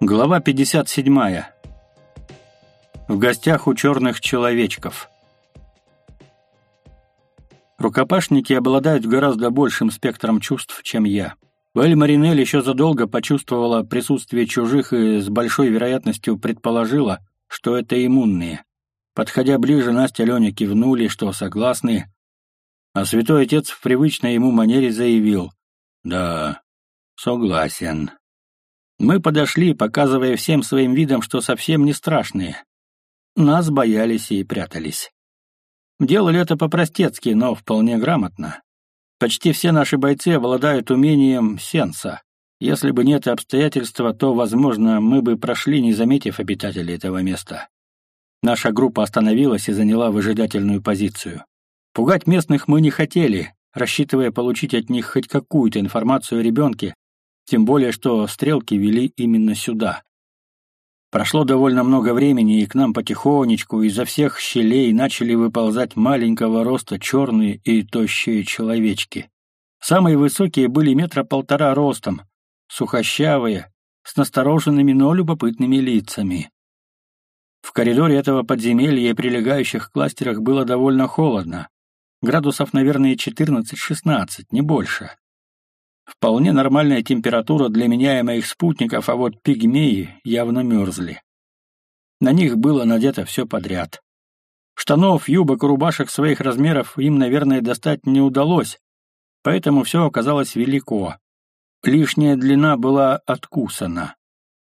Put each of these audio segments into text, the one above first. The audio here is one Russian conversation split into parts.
Глава 57. В гостях у черных человечков. Рукопашники обладают гораздо большим спектром чувств, чем я. Эль Маринель еще задолго почувствовала присутствие чужих и с большой вероятностью предположила, что это иммунные. Подходя ближе, Настя Леня кивнули, что согласны, а святой отец в привычной ему манере заявил «Да, согласен». Мы подошли, показывая всем своим видом, что совсем не страшные. Нас боялись и прятались. Делали это по-простецки, но вполне грамотно. Почти все наши бойцы обладают умением сенса. Если бы не это обстоятельство, то, возможно, мы бы прошли, не заметив обитателей этого места. Наша группа остановилась и заняла выжидательную позицию. Пугать местных мы не хотели, рассчитывая получить от них хоть какую-то информацию о ребенке, тем более что стрелки вели именно сюда. Прошло довольно много времени, и к нам потихонечку изо всех щелей начали выползать маленького роста черные и тощие человечки. Самые высокие были метра полтора ростом, сухощавые, с настороженными, но любопытными лицами. В коридоре этого подземелья и прилегающих кластерах было довольно холодно. Градусов, наверное, 14-16, не больше. Вполне нормальная температура для меня и моих спутников, а вот пигмеи явно мерзли. На них было надето все подряд. Штанов, юбок, рубашек своих размеров им, наверное, достать не удалось, поэтому все оказалось велико. Лишняя длина была откусана.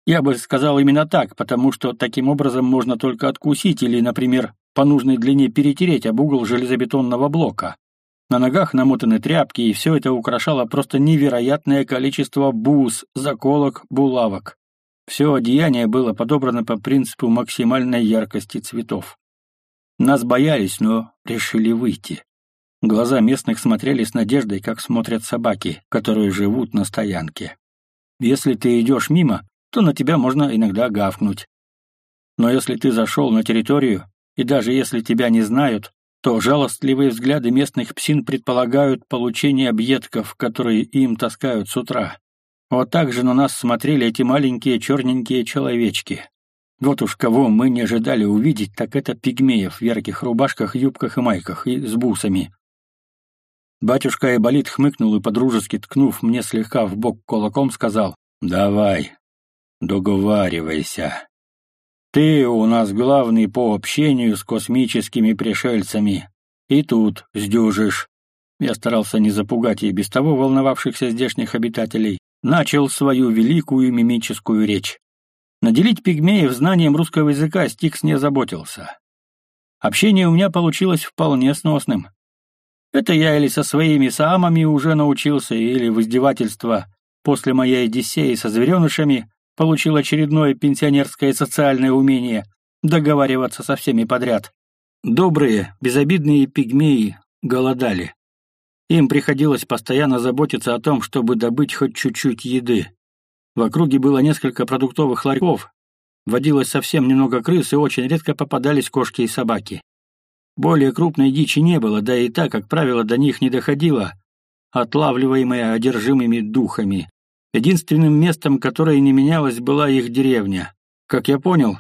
Я бы сказал именно так, потому что таким образом можно только откусить или, например, по нужной длине перетереть об угол железобетонного блока. На ногах намотаны тряпки, и все это украшало просто невероятное количество бус, заколок, булавок. Все одеяние было подобрано по принципу максимальной яркости цветов. Нас боялись, но решили выйти. Глаза местных смотрели с надеждой, как смотрят собаки, которые живут на стоянке. Если ты идешь мимо, то на тебя можно иногда гавкнуть. Но если ты зашел на территорию, и даже если тебя не знают, то жалостливые взгляды местных псин предполагают получение объедков, которые им таскают с утра. Вот так же на нас смотрели эти маленькие черненькие человечки. Вот уж кого мы не ожидали увидеть, так это пигмеев в ярких рубашках, юбках и майках, и с бусами. Батюшка Айболит хмыкнул и, подружески ткнув мне слегка в бок кулаком, сказал «Давай, договаривайся». Ты у нас главный по общению с космическими пришельцами. И тут сдюжишь. Я старался не запугать и без того волновавшихся здешних обитателей. Начал свою великую мимическую речь. Наделить пигмеев знанием русского языка Стикс не заботился. Общение у меня получилось вполне сносным. Это я или со своими самами уже научился, или в издевательство после моей Одиссеи со зверенышами получил очередное пенсионерское социальное умение договариваться со всеми подряд. Добрые, безобидные пигмеи голодали. Им приходилось постоянно заботиться о том, чтобы добыть хоть чуть-чуть еды. В округе было несколько продуктовых ларьков, водилось совсем немного крыс и очень редко попадались кошки и собаки. Более крупной дичи не было, да и так, как правило, до них не доходило, отлавливаемая одержимыми духами. Единственным местом, которое не менялось, была их деревня. Как я понял,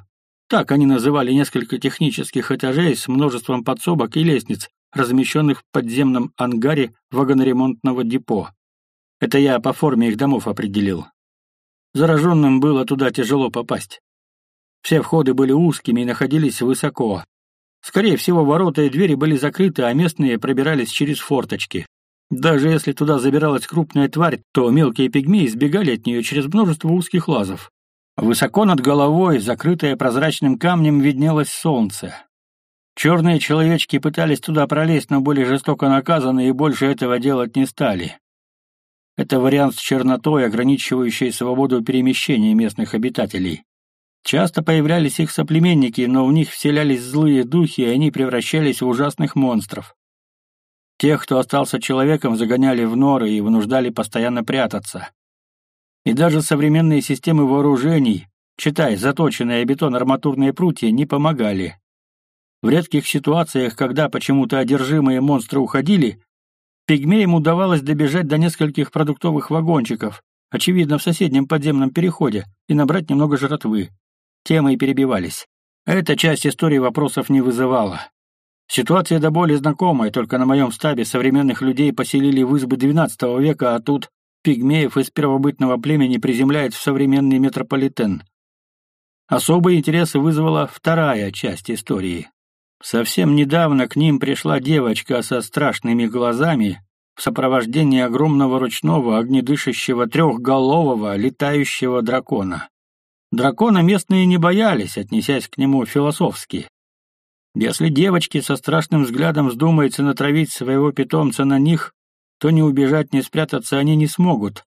так они называли несколько технических этажей с множеством подсобок и лестниц, размещенных в подземном ангаре вагоноремонтного депо. Это я по форме их домов определил. Зараженным было туда тяжело попасть. Все входы были узкими и находились высоко. Скорее всего, ворота и двери были закрыты, а местные пробирались через форточки. Даже если туда забиралась крупная тварь, то мелкие пигмеи избегали от нее через множество узких лазов. Высоко над головой, закрытое прозрачным камнем, виднелось солнце. Черные человечки пытались туда пролезть, но были жестоко наказаны и больше этого делать не стали. Это вариант с чернотой, ограничивающий свободу перемещения местных обитателей. Часто появлялись их соплеменники, но в них вселялись злые духи, и они превращались в ужасных монстров. Тех, кто остался человеком, загоняли в норы и вынуждали постоянно прятаться. И даже современные системы вооружений, читай, заточенные бетон-арматурные прутья, не помогали. В редких ситуациях, когда почему-то одержимые монстры уходили, пигмеям удавалось добежать до нескольких продуктовых вагончиков, очевидно, в соседнем подземном переходе, и набрать немного жратвы. Темы и перебивались. Эта часть истории вопросов не вызывала. Ситуация до боли знакомая, только на моем стабе современных людей поселили в избы XII века, а тут пигмеев из первобытного племени приземляет в современный метрополитен. Особый интерес вызвала вторая часть истории. Совсем недавно к ним пришла девочка со страшными глазами в сопровождении огромного ручного огнедышащего трехголового летающего дракона. Дракона местные не боялись, отнесясь к нему философски. Если девочки со страшным взглядом вздумается натравить своего питомца на них, то ни убежать, ни спрятаться они не смогут.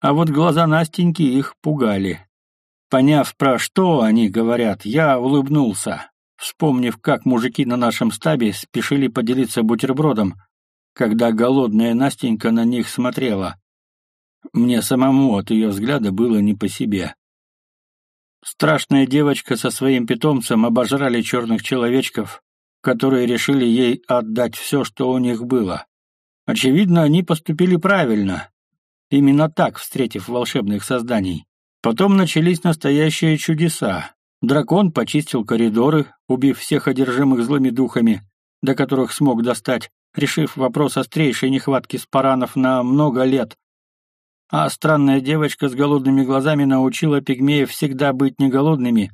А вот глаза Настеньки их пугали. Поняв, про что они говорят, я улыбнулся, вспомнив, как мужики на нашем стабе спешили поделиться бутербродом, когда голодная Настенька на них смотрела. Мне самому от ее взгляда было не по себе. Страшная девочка со своим питомцем обожрали черных человечков, которые решили ей отдать все, что у них было. Очевидно, они поступили правильно, именно так встретив волшебных созданий. Потом начались настоящие чудеса. Дракон почистил коридоры, убив всех одержимых злыми духами, до которых смог достать, решив вопрос острейшей нехватки спаранов на много лет, а странная девочка с голодными глазами научила пигмеев всегда быть не голодными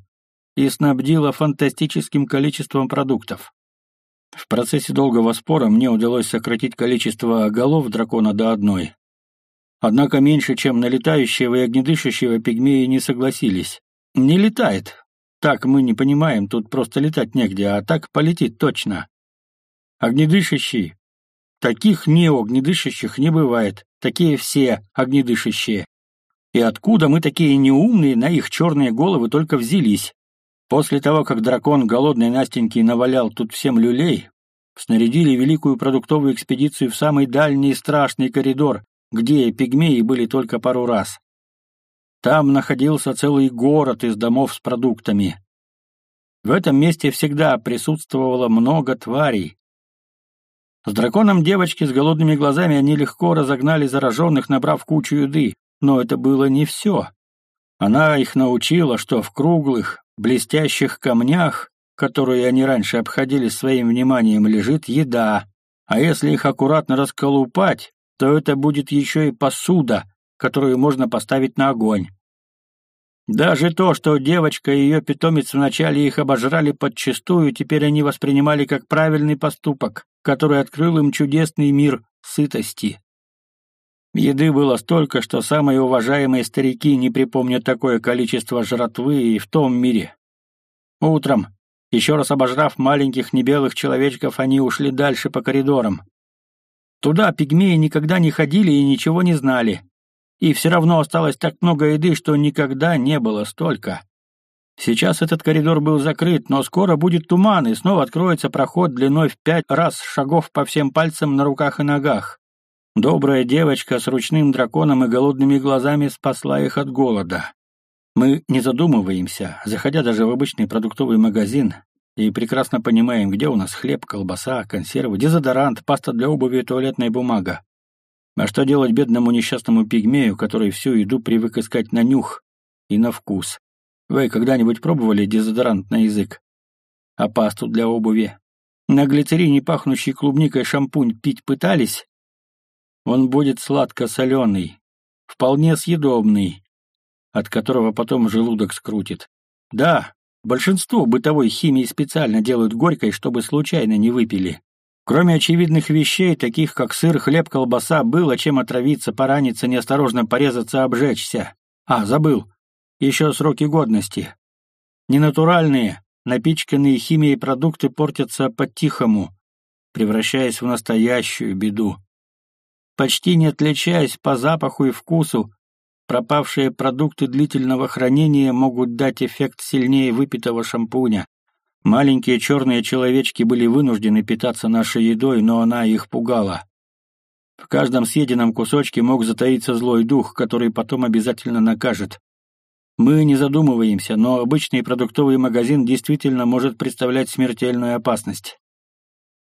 и снабдила фантастическим количеством продуктов. В процессе долгого спора мне удалось сократить количество голов дракона до одной. Однако меньше, чем на летающего и огнедышащего пигмеи не согласились. Не летает. Так мы не понимаем, тут просто летать негде, а так полетит точно. Огнедышащий. Таких неогнедышащих не бывает. Такие все огнедышащие. И откуда мы такие неумные на их черные головы только взялись? После того, как дракон голодной Настеньки навалял тут всем люлей, снарядили великую продуктовую экспедицию в самый дальний страшный коридор, где пигмеи были только пару раз. Там находился целый город из домов с продуктами. В этом месте всегда присутствовало много тварей, с драконом девочки с голодными глазами они легко разогнали зараженных, набрав кучу еды. Но это было не все. Она их научила, что в круглых, блестящих камнях, которые они раньше обходили своим вниманием, лежит еда. А если их аккуратно расколупать, то это будет еще и посуда, которую можно поставить на огонь. Даже то, что девочка и ее питомец вначале их обожрали подчистую, теперь они воспринимали как правильный поступок, который открыл им чудесный мир сытости. Еды было столько, что самые уважаемые старики не припомнят такое количество жратвы и в том мире. Утром, еще раз обожрав маленьких небелых человечков, они ушли дальше по коридорам. Туда пигмеи никогда не ходили и ничего не знали. И все равно осталось так много еды, что никогда не было столько. Сейчас этот коридор был закрыт, но скоро будет туман, и снова откроется проход длиной в пять раз шагов по всем пальцам на руках и ногах. Добрая девочка с ручным драконом и голодными глазами спасла их от голода. Мы не задумываемся, заходя даже в обычный продуктовый магазин, и прекрасно понимаем, где у нас хлеб, колбаса, консервы, дезодорант, паста для обуви и туалетная бумага. А что делать бедному несчастному пигмею, который всю еду привык искать на нюх и на вкус? Вы когда-нибудь пробовали дезодорант на язык? А пасту для обуви? На глицерине пахнущий клубникой шампунь пить пытались? Он будет сладко-соленый, вполне съедобный, от которого потом желудок скрутит. Да, большинство бытовой химии специально делают горькой, чтобы случайно не выпили. Кроме очевидных вещей, таких как сыр, хлеб, колбаса, было чем отравиться, пораниться, неосторожно порезаться, обжечься. А, забыл. Еще сроки годности. Ненатуральные, напичканные химией продукты портятся по-тихому, превращаясь в настоящую беду. Почти не отличаясь по запаху и вкусу, пропавшие продукты длительного хранения могут дать эффект сильнее выпитого шампуня. Маленькие черные человечки были вынуждены питаться нашей едой, но она их пугала. В каждом съеденном кусочке мог затаиться злой дух, который потом обязательно накажет. Мы не задумываемся, но обычный продуктовый магазин действительно может представлять смертельную опасность.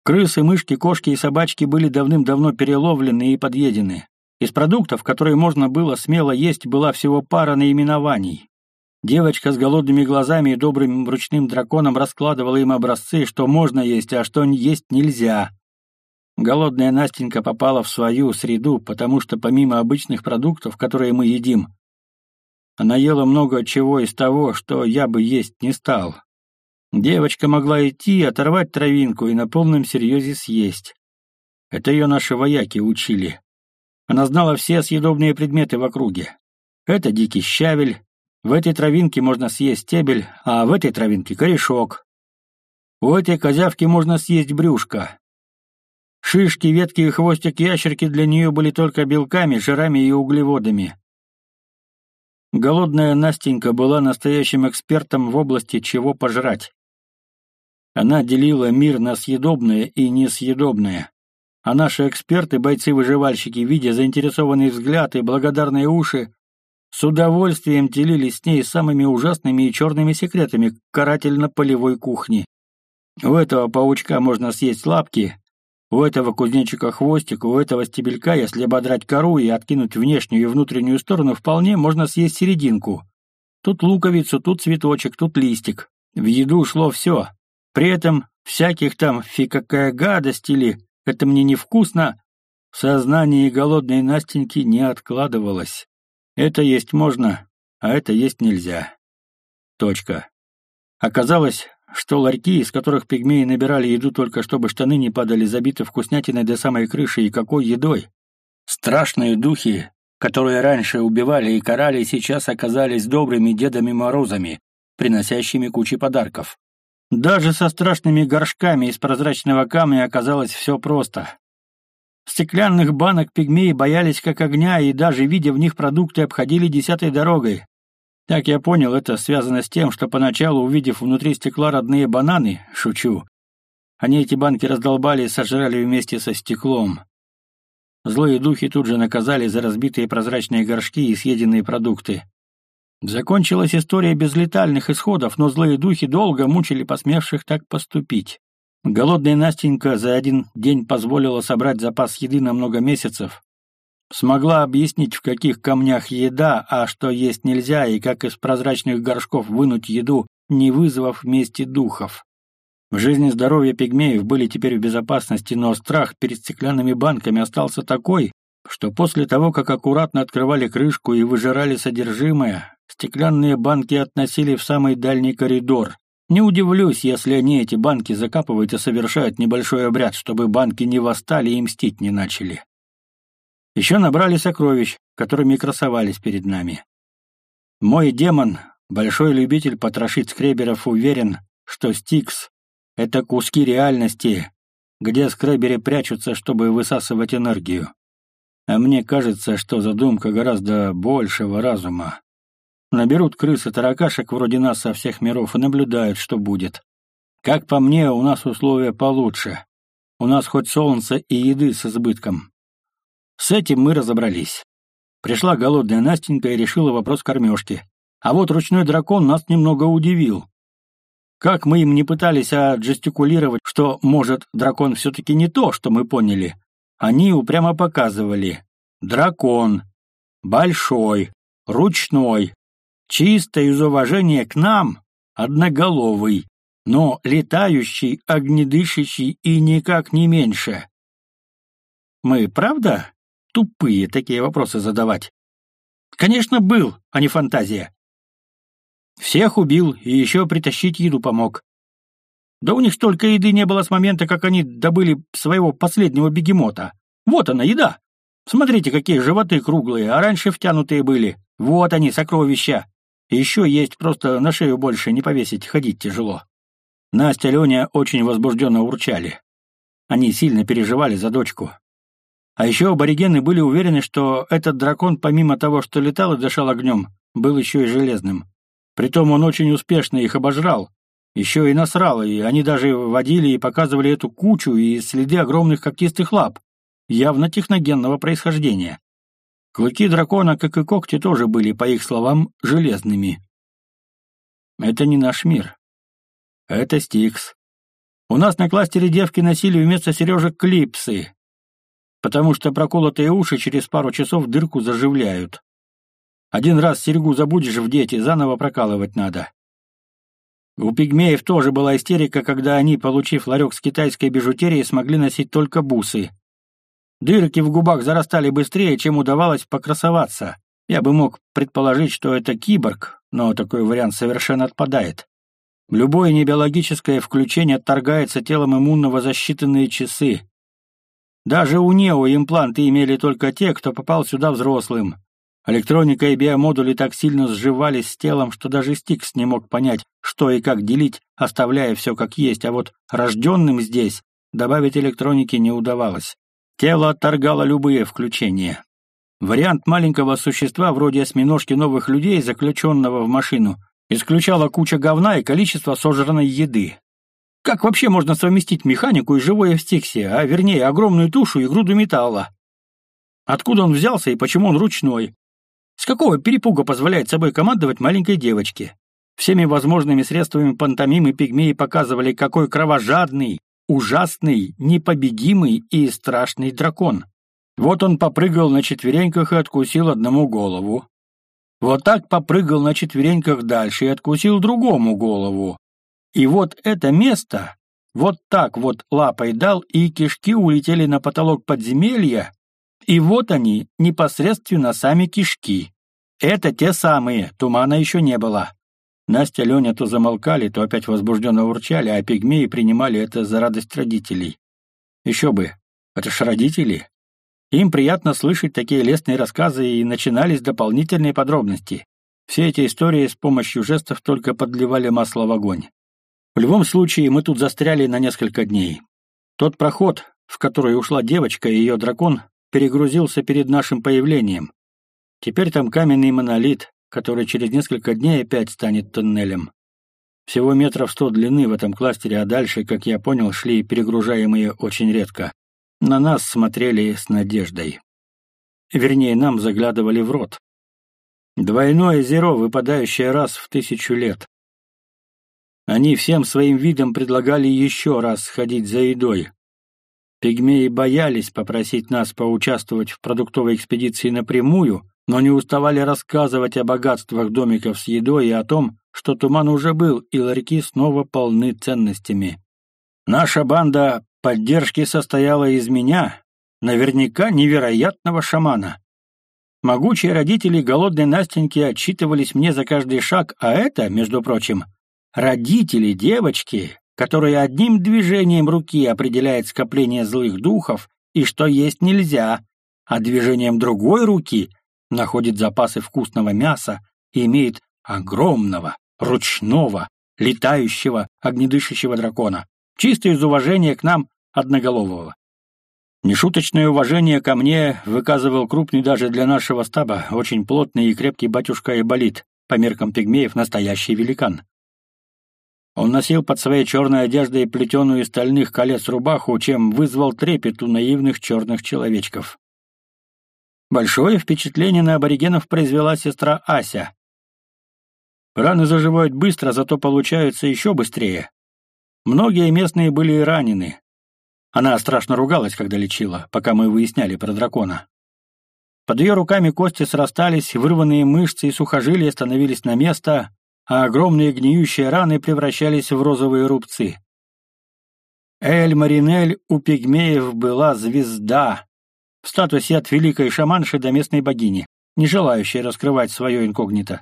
Крысы, мышки, кошки и собачки были давным-давно переловлены и подъедены. Из продуктов, которые можно было смело есть, была всего пара наименований. Девочка с голодными глазами и добрым ручным драконом раскладывала им образцы, что можно есть, а что есть нельзя. Голодная Настенька попала в свою среду, потому что помимо обычных продуктов, которые мы едим, она ела много чего из того, что я бы есть не стал. Девочка могла идти, оторвать травинку и на полном серьезе съесть. Это ее наши вояки учили. Она знала все съедобные предметы в округе. Это дикий щавель, в этой травинке можно съесть стебель, а в этой травинке корешок. У этой козявки можно съесть брюшко. Шишки, ветки и хвостик ящерки для нее были только белками, жирами и углеводами. Голодная Настенька была настоящим экспертом в области чего пожрать. Она делила мир на съедобное и несъедобное. А наши эксперты, бойцы-выживальщики, видя заинтересованный взгляд и благодарные уши, с удовольствием делились с ней самыми ужасными и черными секретами карательно-полевой кухни. У этого паучка можно съесть лапки, у этого кузнечика хвостик, у этого стебелька, если ободрать кору и откинуть внешнюю и внутреннюю сторону, вполне можно съесть серединку. Тут луковицу, тут цветочек, тут листик. В еду шло все. При этом всяких там фи какая гадость или «это мне невкусно» в сознании голодной Настеньки не откладывалось. Это есть можно, а это есть нельзя. Точка. Оказалось, что ларьки, из которых пигмеи набирали еду только чтобы штаны не падали, забиты вкуснятиной до самой крыши и какой едой. Страшные духи, которые раньше убивали и карали, сейчас оказались добрыми Дедами Морозами, приносящими кучи подарков. Даже со страшными горшками из прозрачного камня оказалось все просто. Стеклянных банок пигмеи боялись как огня и даже, видя в них продукты, обходили десятой дорогой, так я понял, это связано с тем, что поначалу, увидев внутри стекла родные бананы, шучу, они эти банки раздолбали и сожрали вместе со стеклом. Злые духи тут же наказали за разбитые прозрачные горшки и съеденные продукты. Закончилась история без летальных исходов, но злые духи долго мучили посмевших так поступить. Голодная Настенька за один день позволила собрать запас еды на много месяцев, Смогла объяснить, в каких камнях еда, а что есть нельзя, и как из прозрачных горшков вынуть еду, не вызвав вместе духов. В жизни здоровья пигмеев были теперь в безопасности, но страх перед стеклянными банками остался такой, что после того, как аккуратно открывали крышку и выжирали содержимое, стеклянные банки относили в самый дальний коридор. Не удивлюсь, если они эти банки закапывают и совершают небольшой обряд, чтобы банки не восстали и мстить не начали. Еще набрали сокровищ, которыми красовались перед нами. Мой демон, большой любитель потрошить скреберов, уверен, что Стикс — это куски реальности, где скреберы прячутся, чтобы высасывать энергию. А мне кажется, что задумка гораздо большего разума. Наберут крысы таракашек вроде нас со всех миров и наблюдают, что будет. Как по мне, у нас условия получше. У нас хоть солнце и еды с избытком. С этим мы разобрались. Пришла голодная Настенька и решила вопрос кормежки. А вот ручной дракон нас немного удивил. Как мы им не пытались отжестикулировать, что, может, дракон все-таки не то, что мы поняли, они упрямо показывали. Дракон. Большой. Ручной. Чисто из уважения к нам. Одноголовый. Но летающий, огнедышащий и никак не меньше. Мы, правда, тупые такие вопросы задавать. Конечно, был, а не фантазия. Всех убил и еще притащить еду помог. Да у них столько еды не было с момента, как они добыли своего последнего бегемота. Вот она, еда. Смотрите, какие животы круглые, а раньше втянутые были. Вот они, сокровища. Еще есть, просто на шею больше не повесить, ходить тяжело. Настя Леня очень возбужденно урчали. Они сильно переживали за дочку. А еще аборигены были уверены, что этот дракон, помимо того, что летал и дышал огнем, был еще и железным. Притом он очень успешно их обожрал. Еще и насрал, и они даже водили и показывали эту кучу и следы огромных когтистых лап, явно техногенного происхождения. Клыки дракона, как и когти, тоже были, по их словам, железными. Это не наш мир. Это Стикс. У нас на кластере девки носили вместо сережек клипсы, потому что проколотые уши через пару часов дырку заживляют. Один раз серьгу забудешь в дети, заново прокалывать надо. У пигмеев тоже была истерика, когда они, получив ларек с китайской бижутерией, смогли носить только бусы. Дырки в губах зарастали быстрее, чем удавалось покрасоваться. Я бы мог предположить, что это киборг, но такой вариант совершенно отпадает. Любое небиологическое включение отторгается телом иммунного за считанные часы. Даже у Нео импланты имели только те, кто попал сюда взрослым. Электроника и биомодули так сильно сживались с телом, что даже Стикс не мог понять, что и как делить, оставляя все как есть, а вот рожденным здесь добавить электроники не удавалось. Тело отторгало любые включения. Вариант маленького существа вроде осьминожки новых людей, заключенного в машину, исключала куча говна и количество сожранной еды. Как вообще можно совместить механику и живое в стиксе, а вернее огромную тушу и груду металла? Откуда он взялся и почему он ручной? С какого перепуга позволяет собой командовать маленькой девочке? Всеми возможными средствами пантомимы пигмеи показывали, какой кровожадный, ужасный, непобедимый и страшный дракон. Вот он попрыгал на четвереньках и откусил одному голову. Вот так попрыгал на четвереньках дальше и откусил другому голову. И вот это место, вот так вот лапой дал, и кишки улетели на потолок подземелья, и вот они, непосредственно сами кишки. Это те самые, тумана еще не было. Настя, Леня то замолкали, то опять возбужденно урчали, а пигмеи принимали это за радость родителей. Еще бы, это ж родители. Им приятно слышать такие лестные рассказы, и начинались дополнительные подробности. Все эти истории с помощью жестов только подливали масло в огонь. В любом случае, мы тут застряли на несколько дней. Тот проход, в который ушла девочка и ее дракон, перегрузился перед нашим появлением. Теперь там каменный монолит, который через несколько дней опять станет тоннелем. Всего метров сто длины в этом кластере, а дальше, как я понял, шли перегружаемые очень редко. На нас смотрели с надеждой. Вернее, нам заглядывали в рот. Двойное зеро, выпадающее раз в тысячу лет. Они всем своим видом предлагали еще раз сходить за едой. Пигмеи боялись попросить нас поучаствовать в продуктовой экспедиции напрямую, но не уставали рассказывать о богатствах домиков с едой и о том, что туман уже был, и ларьки снова полны ценностями. Наша банда поддержки состояла из меня, наверняка невероятного шамана. Могучие родители голодной Настеньки отчитывались мне за каждый шаг, а это, между прочим, родители девочки, которые одним движением руки определяет скопление злых духов и что есть нельзя, а движением другой руки находит запасы вкусного мяса и имеет огромного, ручного, летающего, огнедышащего дракона, чисто из уважения к нам одноголового. Нешуточное уважение ко мне выказывал крупный даже для нашего стаба, очень плотный и крепкий батюшка Айболит, по меркам пигмеев настоящий великан. Он носил под своей черной одеждой плетеную из стальных колец рубаху, чем вызвал трепет у наивных черных человечков. Большое впечатление на аборигенов произвела сестра Ася. Раны заживают быстро, зато получаются еще быстрее. Многие местные были ранены. Она страшно ругалась, когда лечила, пока мы выясняли про дракона. Под ее руками кости срастались, вырванные мышцы и сухожилия становились на место, а огромные гниющие раны превращались в розовые рубцы. Эль Маринель у пигмеев была звезда, в статусе от великой шаманши до местной богини, не желающей раскрывать свое инкогнито.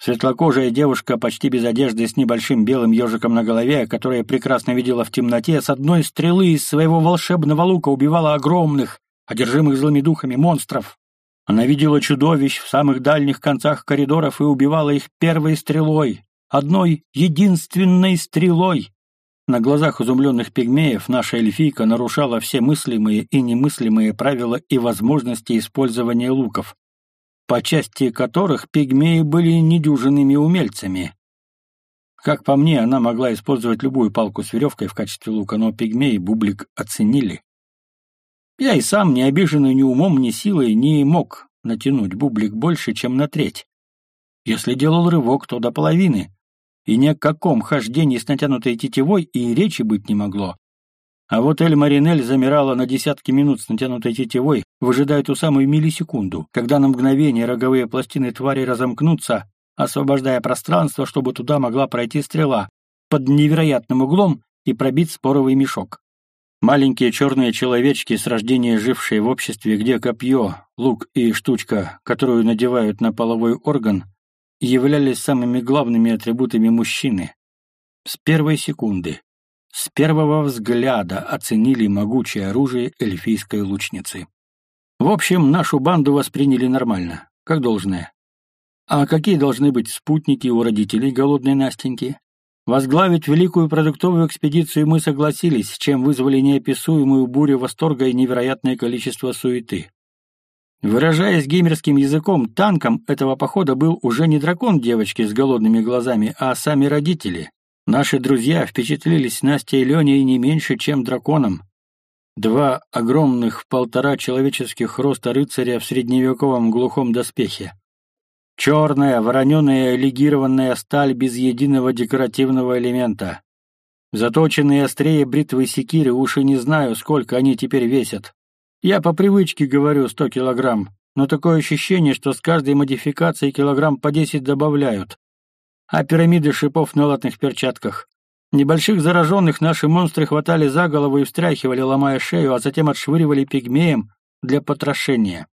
Светлокожая девушка, почти без одежды, с небольшим белым ежиком на голове, которая прекрасно видела в темноте, с одной стрелы из своего волшебного лука убивала огромных, одержимых злыми духами монстров. Она видела чудовищ в самых дальних концах коридоров и убивала их первой стрелой, одной единственной стрелой. На глазах изумленных пигмеев наша эльфийка нарушала все мыслимые и немыслимые правила и возможности использования луков, по части которых пигмеи были недюжинными умельцами. Как по мне, она могла использовать любую палку с веревкой в качестве лука, но пигмеи бублик оценили. Я и сам, не обиженный ни умом, ни силой, не мог натянуть бублик больше, чем на треть. Если делал рывок, то до половины, и ни о каком хождении с натянутой тетивой и речи быть не могло. А вот Эль Маринель замирала на десятки минут с натянутой тетивой, выжидая ту самую миллисекунду, когда на мгновение роговые пластины твари разомкнутся, освобождая пространство, чтобы туда могла пройти стрела под невероятным углом и пробить споровый мешок. Маленькие черные человечки, с рождения жившие в обществе, где копье, лук и штучка, которую надевают на половой орган, являлись самыми главными атрибутами мужчины. С первой секунды, с первого взгляда оценили могучее оружие эльфийской лучницы. В общем, нашу банду восприняли нормально, как должное. А какие должны быть спутники у родителей голодной Настеньки? Возглавить великую продуктовую экспедицию мы согласились, чем вызвали неописуемую бурю восторга и невероятное количество суеты. Выражаясь геймерским языком, танком этого похода был уже не дракон девочки с голодными глазами, а сами родители. Наши друзья впечатлились Настей и Леней не меньше, чем драконом. Два огромных полтора человеческих роста рыцаря в средневековом глухом доспехе. Черная, вороненая легированная сталь без единого декоративного элемента. Заточенные острее бритвы секиры, уж и не знаю, сколько они теперь весят. Я по привычке говорю 100 килограмм, но такое ощущение, что с каждой модификацией килограмм по 10 добавляют. А пирамиды шипов на латных перчатках. Небольших зараженных наши монстры хватали за голову и встряхивали, ломая шею, а затем отшвыривали пигмеем для потрошения.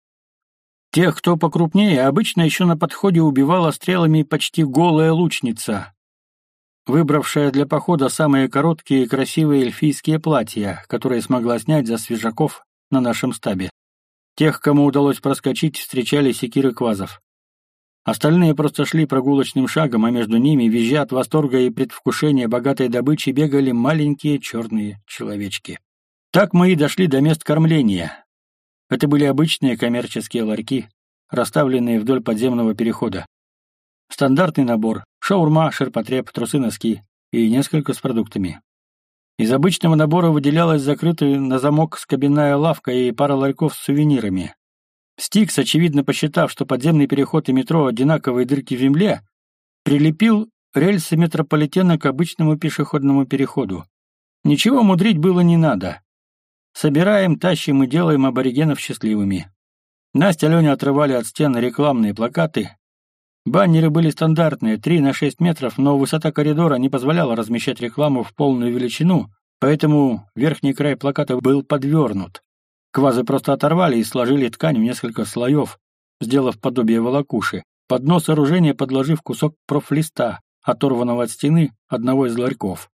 Тех, кто покрупнее, обычно еще на подходе убивала стрелами почти голая лучница, выбравшая для похода самые короткие и красивые эльфийские платья, которые смогла снять за свежаков на нашем стабе. Тех, кому удалось проскочить, встречали секиры квазов. Остальные просто шли прогулочным шагом, а между ними, визжа от восторга и предвкушения богатой добычи, бегали маленькие черные человечки. Так мы и дошли до мест кормления, это были обычные коммерческие ларьки, расставленные вдоль подземного перехода. Стандартный набор – шаурма, ширпотреб, трусы-носки и несколько с продуктами. Из обычного набора выделялась закрытая на замок скобяная лавка и пара ларьков с сувенирами. Стикс, очевидно посчитав, что подземный переход и метро – одинаковые дырки в земле, прилепил рельсы метрополитена к обычному пешеходному переходу. Ничего мудрить было не надо. Собираем, тащим и делаем аборигенов счастливыми. Настя и Леня отрывали от стен рекламные плакаты. Баннеры были стандартные, 3 на 6 метров, но высота коридора не позволяла размещать рекламу в полную величину, поэтому верхний край плаката был подвернут. Квазы просто оторвали и сложили ткань в несколько слоев, сделав подобие волокуши. Под нос оружения подложив кусок профлиста, оторванного от стены одного из ларьков.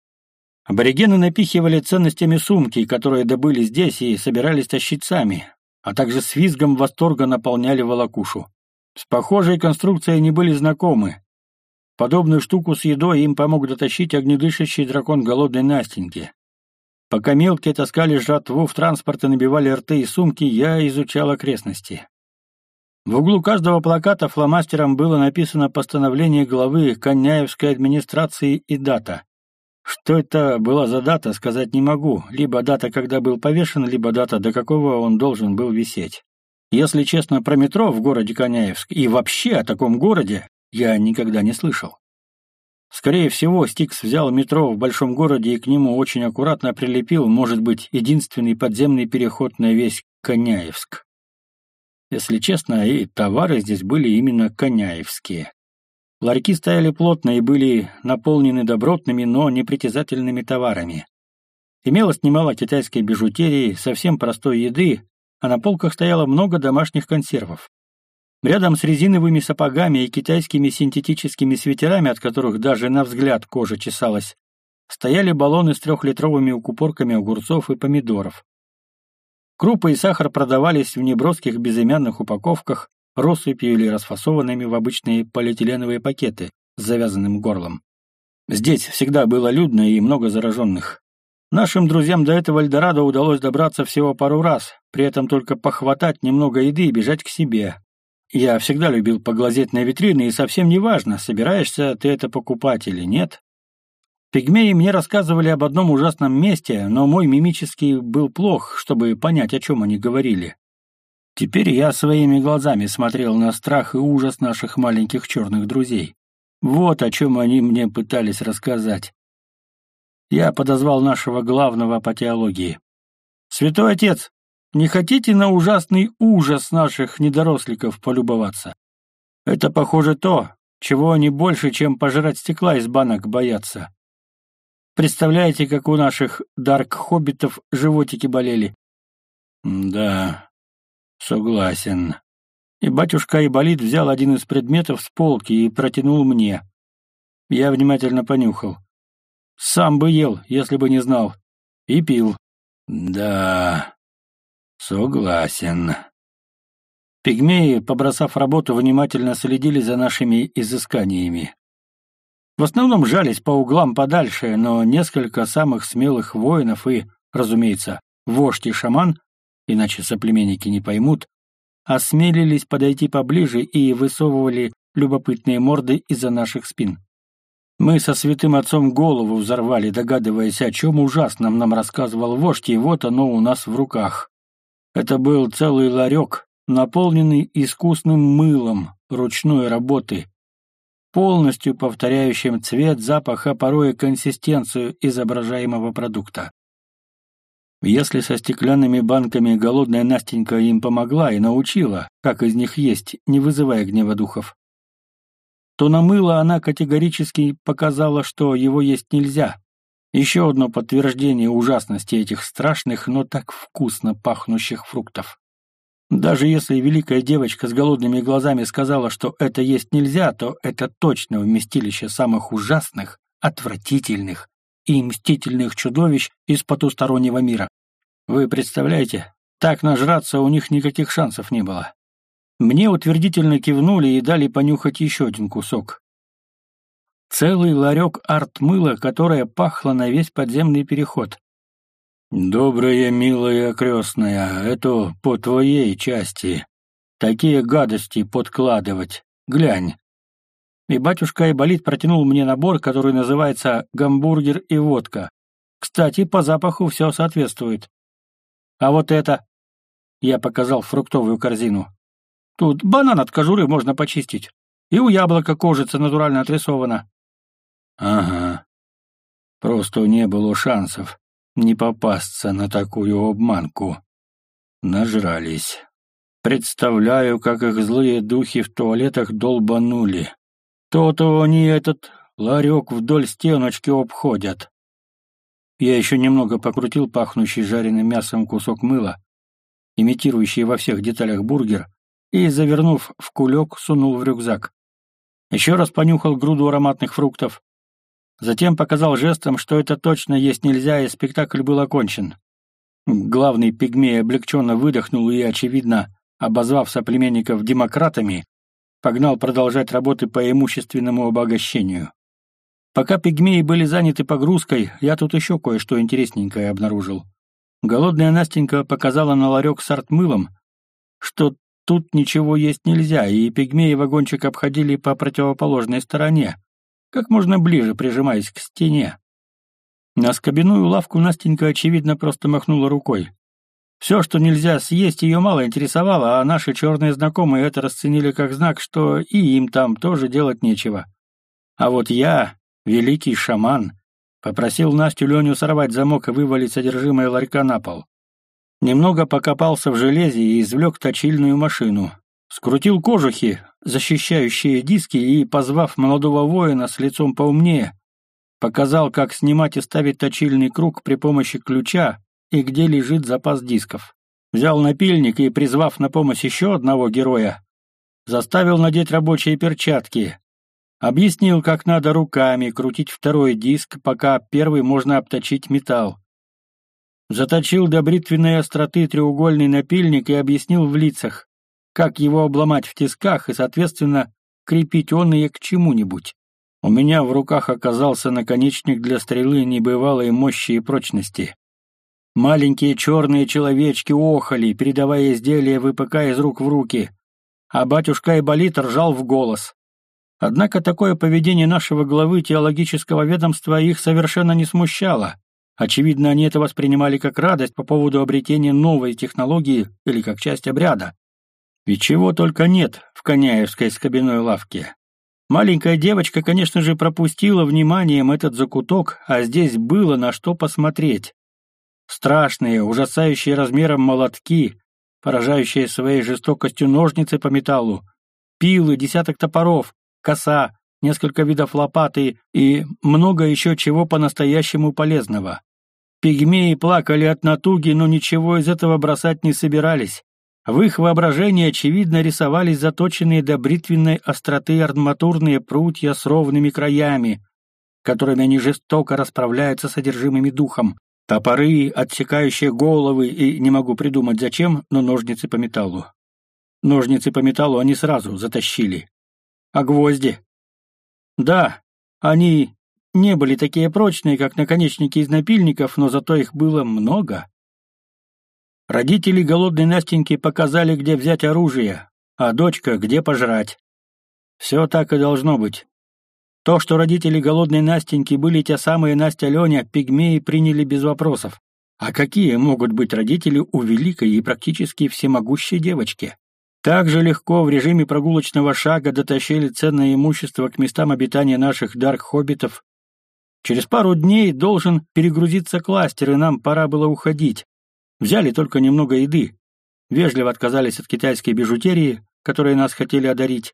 Аборигены напихивали ценностями сумки, которые добыли здесь и собирались тащить сами, а также с визгом восторга наполняли волокушу. С похожей конструкцией они были знакомы. Подобную штуку с едой им помог дотащить огнедышащий дракон голодной Настеньки. Пока мелкие таскали жратву в транспорт и набивали рты и сумки, я изучал окрестности. В углу каждого плаката фломастером было написано постановление главы Коняевской администрации и дата. Что это была за дата, сказать не могу. Либо дата, когда был повешен, либо дата, до какого он должен был висеть. Если честно, про метро в городе Коняевск и вообще о таком городе я никогда не слышал. Скорее всего, Стикс взял метро в большом городе и к нему очень аккуратно прилепил, может быть, единственный подземный переход на весь Коняевск. Если честно, и товары здесь были именно коняевские. Ларьки стояли плотно и были наполнены добротными, но непритязательными товарами. Имелось немало китайской бижутерии, совсем простой еды, а на полках стояло много домашних консервов. Рядом с резиновыми сапогами и китайскими синтетическими свитерами, от которых даже на взгляд кожа чесалась, стояли баллоны с трехлитровыми укупорками огурцов и помидоров. Крупы и сахар продавались в неброских безымянных упаковках, россыпью или расфасованными в обычные полиэтиленовые пакеты с завязанным горлом. Здесь всегда было людно и много зараженных. Нашим друзьям до этого Эльдорадо удалось добраться всего пару раз, при этом только похватать немного еды и бежать к себе. Я всегда любил поглазеть на витрины, и совсем не важно, собираешься ты это покупать или нет. Пигмеи мне рассказывали об одном ужасном месте, но мой мимический был плох, чтобы понять, о чем они говорили. Теперь я своими глазами смотрел на страх и ужас наших маленьких черных друзей. Вот о чем они мне пытались рассказать. Я подозвал нашего главного по теологии. «Святой отец, не хотите на ужасный ужас наших недоросликов полюбоваться? Это, похоже, то, чего они больше, чем пожрать стекла из банок, боятся. Представляете, как у наших дарк-хоббитов животики болели? Да, согласен. И батюшка Иболит взял один из предметов с полки и протянул мне. Я внимательно понюхал. Сам бы ел, если бы не знал. И пил. Да, согласен. Пигмеи, побросав работу, внимательно следили за нашими изысканиями. В основном жались по углам подальше, но несколько самых смелых воинов и, разумеется, вождь и шаман, иначе соплеменники не поймут, осмелились подойти поближе и высовывали любопытные морды из-за наших спин. Мы со святым отцом голову взорвали, догадываясь, о чем ужасном нам рассказывал вождь, и вот оно у нас в руках. Это был целый ларек, наполненный искусным мылом ручной работы, полностью повторяющим цвет, запах, а порой консистенцию изображаемого продукта. Если со стеклянными банками голодная Настенька им помогла и научила, как из них есть, не вызывая гнева духов, то на мыло она категорически показала, что его есть нельзя. Еще одно подтверждение ужасности этих страшных, но так вкусно пахнущих фруктов. Даже если великая девочка с голодными глазами сказала, что это есть нельзя, то это точно вместилище самых ужасных, отвратительных и мстительных чудовищ из потустороннего мира. Вы представляете, так нажраться у них никаких шансов не было. Мне утвердительно кивнули и дали понюхать еще один кусок. Целый ларек арт-мыла, которое пахло на весь подземный переход. «Добрая, милая крестная, это по твоей части. Такие гадости подкладывать. Глянь». И батюшка Айболит протянул мне набор, который называется «Гамбургер и водка». Кстати, по запаху все соответствует. А вот это... Я показал фруктовую корзину. Тут банан от кожуры можно почистить. И у яблока кожица натурально отрисована. Ага. Просто не было шансов не попасться на такую обманку. Нажрались. Представляю, как их злые духи в туалетах долбанули. То-то они этот ларек вдоль стеночки обходят. Я еще немного покрутил пахнущий жареным мясом кусок мыла, имитирующий во всех деталях бургер, и, завернув в кулек, сунул в рюкзак. Еще раз понюхал груду ароматных фруктов, Затем показал жестом, что это точно есть нельзя, и спектакль был окончен. Главный пигмей облегченно выдохнул и, очевидно, обозвав соплеменников демократами, погнал продолжать работы по имущественному обогащению. Пока пигмеи были заняты погрузкой, я тут еще кое-что интересненькое обнаружил. Голодная Настенька показала на ларек с артмылом, что тут ничего есть нельзя, и пигмеи вагончик обходили по противоположной стороне, как можно ближе прижимаясь к стене. На скобяную лавку Настенька, очевидно, просто махнула рукой. Все, что нельзя съесть, ее мало интересовало, а наши черные знакомые это расценили как знак, что и им там тоже делать нечего. А вот я, великий шаман, попросил Настю Леню сорвать замок и вывалить содержимое ларька на пол. Немного покопался в железе и извлек точильную машину. Скрутил кожухи, защищающие диски, и, позвав молодого воина с лицом поумнее, показал, как снимать и ставить точильный круг при помощи ключа и где лежит запас дисков. Взял напильник и, призвав на помощь еще одного героя, заставил надеть рабочие перчатки. Объяснил, как надо руками крутить второй диск, пока первый можно обточить металл. Заточил до бритвенной остроты треугольный напильник и объяснил в лицах, как его обломать в тисках и, соответственно, крепить он и к чему-нибудь. У меня в руках оказался наконечник для стрелы небывалой мощи и прочности. Маленькие черные человечки охали, передавая изделие ВПК из рук в руки, а батюшка Айболит ржал в голос. Однако такое поведение нашего главы теологического ведомства их совершенно не смущало. Очевидно, они это воспринимали как радость по поводу обретения новой технологии или как часть обряда. И чего только нет в Коняевской скобяной лавке. Маленькая девочка, конечно же, пропустила вниманием этот закуток, а здесь было на что посмотреть. Страшные, ужасающие размером молотки, поражающие своей жестокостью ножницы по металлу, пилы, десяток топоров, коса, несколько видов лопаты и много еще чего по-настоящему полезного. Пигмеи плакали от натуги, но ничего из этого бросать не собирались. В их воображении, очевидно, рисовались заточенные до бритвенной остроты арматурные прутья с ровными краями, которыми они жестоко расправляются с содержимыми духом. Топоры, отсекающие головы, и не могу придумать зачем, но ножницы по металлу. Ножницы по металлу они сразу затащили. А гвозди? Да, они не были такие прочные, как наконечники из напильников, но зато их было много. Родители голодной Настеньки показали, где взять оружие, а дочка — где пожрать. Все так и должно быть. То, что родители голодной Настеньки были те самые Настя Леня, пигмеи приняли без вопросов. А какие могут быть родители у великой и практически всемогущей девочки? Так же легко в режиме прогулочного шага дотащили ценное имущество к местам обитания наших дарк-хоббитов. Через пару дней должен перегрузиться кластер, и нам пора было уходить. Взяли только немного еды. Вежливо отказались от китайской бижутерии, которой нас хотели одарить.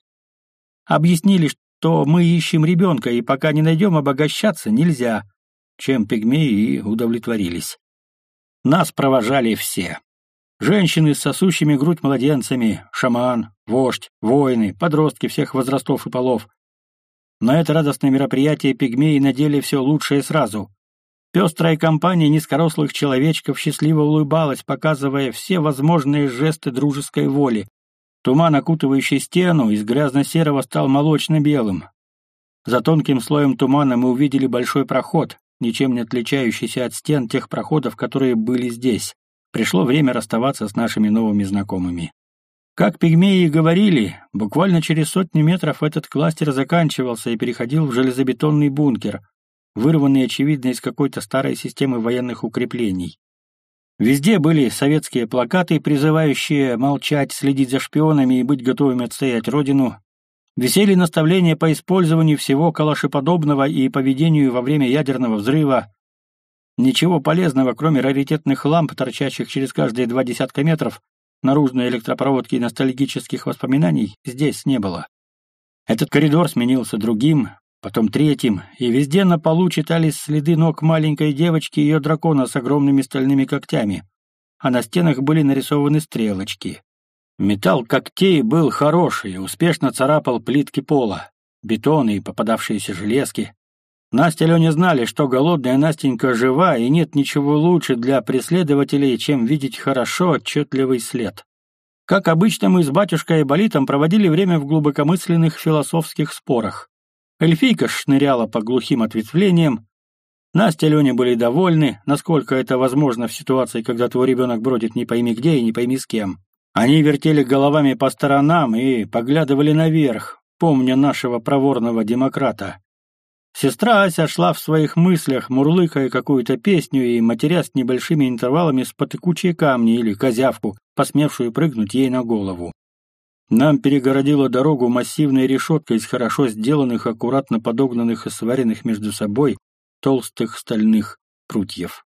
Объяснили, что мы ищем ребенка, и пока не найдем, обогащаться нельзя, чем пигмеи и удовлетворились. Нас провожали все. Женщины с сосущими грудь младенцами, шаман, вождь, воины, подростки всех возрастов и полов. На это радостное мероприятие пигмеи надели все лучшее сразу. Пестрая компания низкорослых человечков счастливо улыбалась, показывая все возможные жесты дружеской воли. Туман, окутывающий стену, из грязно-серого стал молочно-белым. За тонким слоем тумана мы увидели большой проход, ничем не отличающийся от стен тех проходов, которые были здесь. Пришло время расставаться с нашими новыми знакомыми. Как пигмеи говорили, буквально через сотни метров этот кластер заканчивался и переходил в железобетонный бункер, вырванный, очевидно, из какой-то старой системы военных укреплений. Везде были советские плакаты, призывающие молчать, следить за шпионами и быть готовыми отстоять родину. Висели наставления по использованию всего калашеподобного и поведению во время ядерного взрыва. Ничего полезного, кроме раритетных ламп, торчащих через каждые два десятка метров, наружной электропроводки и ностальгических воспоминаний, здесь не было. Этот коридор сменился другим, потом третьим, и везде на полу читались следы ног маленькой девочки и ее дракона с огромными стальными когтями, а на стенах были нарисованы стрелочки. Металл когтей был хороший, успешно царапал плитки пола, бетоны и попадавшиеся железки. Настя и Леня знали, что голодная Настенька жива, и нет ничего лучше для преследователей, чем видеть хорошо отчетливый след. Как обычно, мы с батюшкой Болитом проводили время в глубокомысленных философских спорах. Эльфийка шныряла по глухим ответвлениям. Настя и Леня были довольны, насколько это возможно в ситуации, когда твой ребенок бродит не пойми где и не пойми с кем. Они вертели головами по сторонам и поглядывали наверх, помня нашего проворного демократа. Сестра Ася шла в своих мыслях, мурлыкая какую-то песню и матерясь небольшими интервалами с потыкучие камни или козявку, посмевшую прыгнуть ей на голову. Нам перегородила дорогу массивная решетка из хорошо сделанных, аккуратно подогнанных и сваренных между собой толстых стальных прутьев.